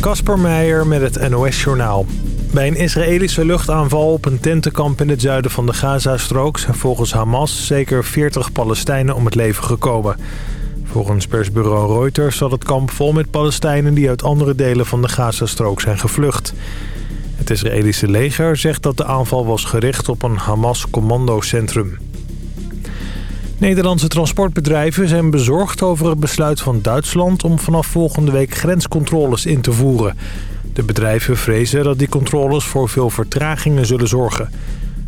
Kasper Meijer met het NOS-journaal. Bij een Israëlische luchtaanval op een tentenkamp in het zuiden van de Gazastrook... zijn volgens Hamas zeker 40 Palestijnen om het leven gekomen. Volgens persbureau Reuters zat het kamp vol met Palestijnen... die uit andere delen van de Gazastrook zijn gevlucht. Het Israëlische leger zegt dat de aanval was gericht op een Hamas-commandocentrum. Nederlandse transportbedrijven zijn bezorgd over het besluit van Duitsland... om vanaf volgende week grenscontroles in te voeren. De bedrijven vrezen dat die controles voor veel vertragingen zullen zorgen.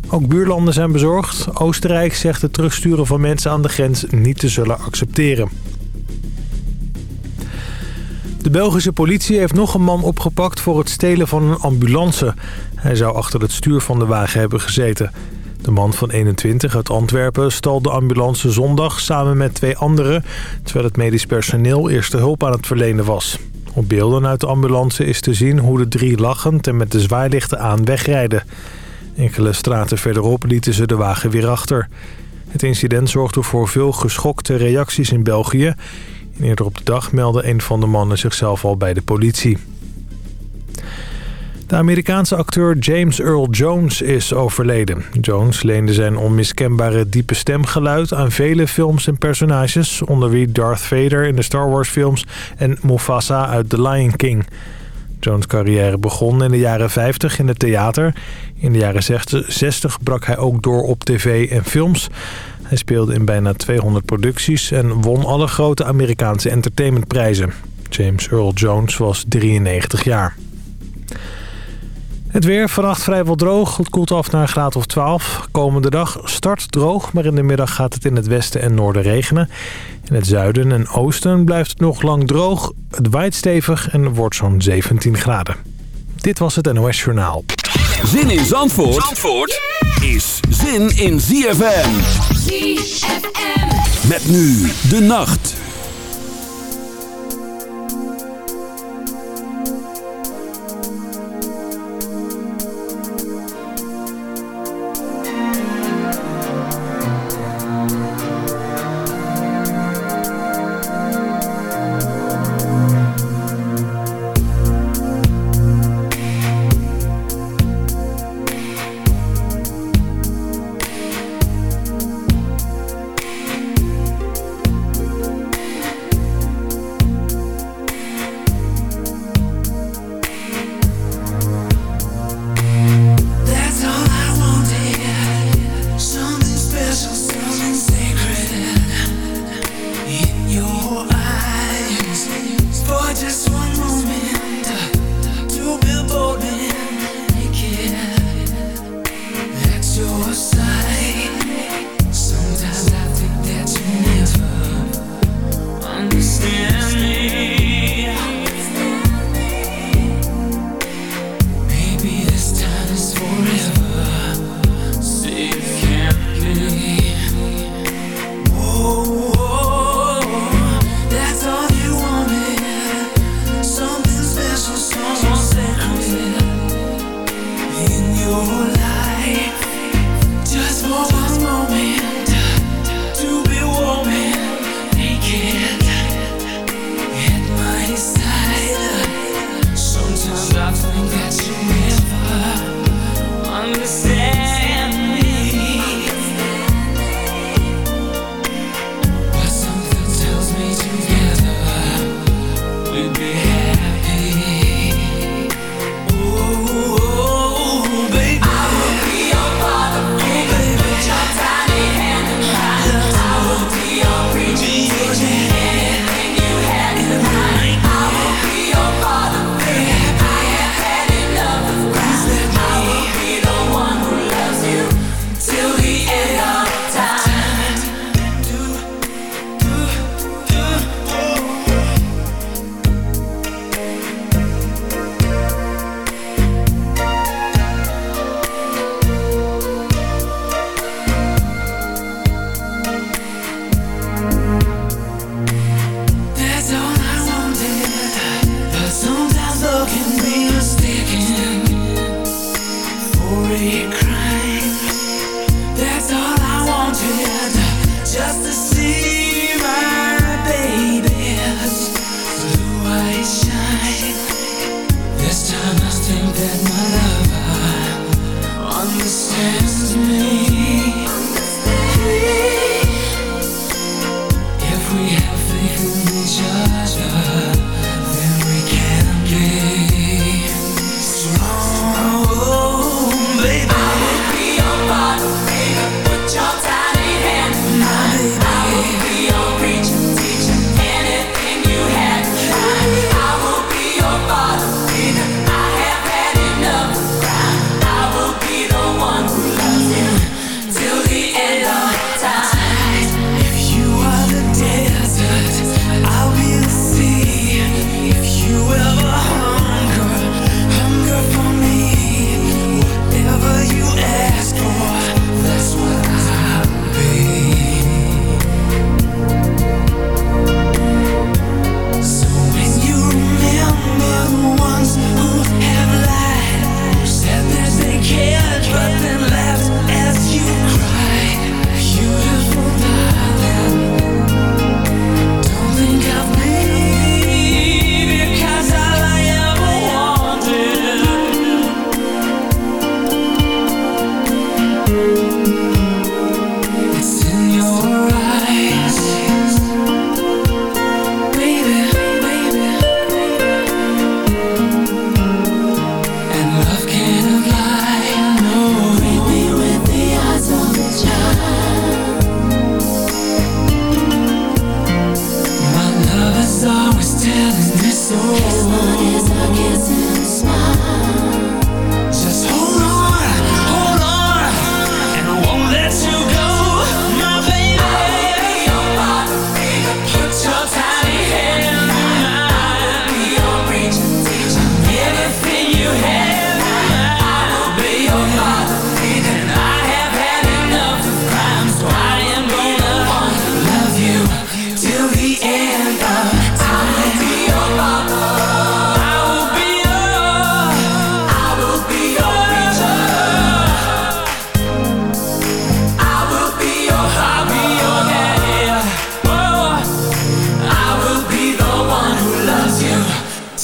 Ook buurlanden zijn bezorgd. Oostenrijk zegt het terugsturen van mensen aan de grens niet te zullen accepteren. De Belgische politie heeft nog een man opgepakt voor het stelen van een ambulance. Hij zou achter het stuur van de wagen hebben gezeten. De man van 21 uit Antwerpen stal de ambulance zondag samen met twee anderen... terwijl het medisch personeel eerste hulp aan het verlenen was. Op beelden uit de ambulance is te zien hoe de drie lachend en met de zwaailichten aan wegrijden. Enkele straten verderop lieten ze de wagen weer achter. Het incident zorgde voor veel geschokte reacties in België. eerder op de dag meldde een van de mannen zichzelf al bij de politie. De Amerikaanse acteur James Earl Jones is overleden. Jones leende zijn onmiskenbare diepe stemgeluid aan vele films en personages... onder wie Darth Vader in de Star Wars films en Mufasa uit The Lion King. Jones' carrière begon in de jaren 50 in het theater. In de jaren 60 brak hij ook door op tv en films. Hij speelde in bijna 200 producties en won alle grote Amerikaanse entertainmentprijzen. James Earl Jones was 93 jaar. Het weer vannacht vrijwel droog. Het koelt af naar een graad of 12. Komende dag start droog, maar in de middag gaat het in het westen en noorden regenen. In het zuiden en oosten blijft het nog lang droog. Het waait stevig en wordt zo'n 17 graden. Dit was het NOS Journaal. Zin in Zandvoort, Zandvoort is zin in ZFM. ZFM. Met nu de nacht.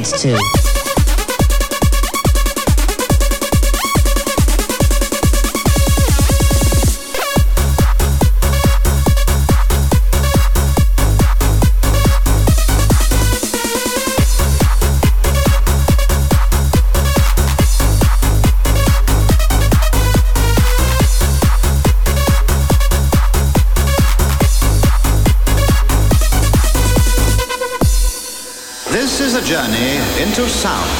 It's to. Into sound.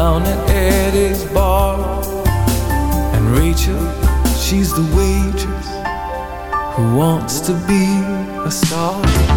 down at Eddie's bar. And Rachel, she's the waitress who wants to be a star.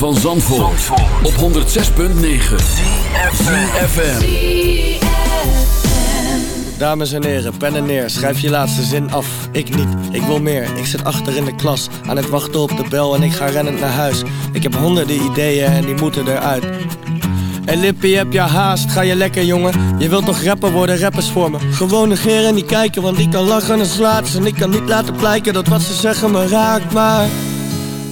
Van Zandvoort, op 106.9 CFFM Dames en heren, pen en neer, schrijf je laatste zin af. Ik niet, ik wil meer, ik zit achter in de klas. Aan het wachten op de bel en ik ga rennend naar huis. Ik heb honderden ideeën en die moeten eruit. Hey Lippie, heb je haast? Ga je lekker, jongen? Je wilt toch rapper worden, rappers voor me? Gewoon negeren en niet kijken, want ik kan lachen en slaat En ik kan niet laten blijken dat wat ze zeggen me raakt, maar...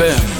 ZFM.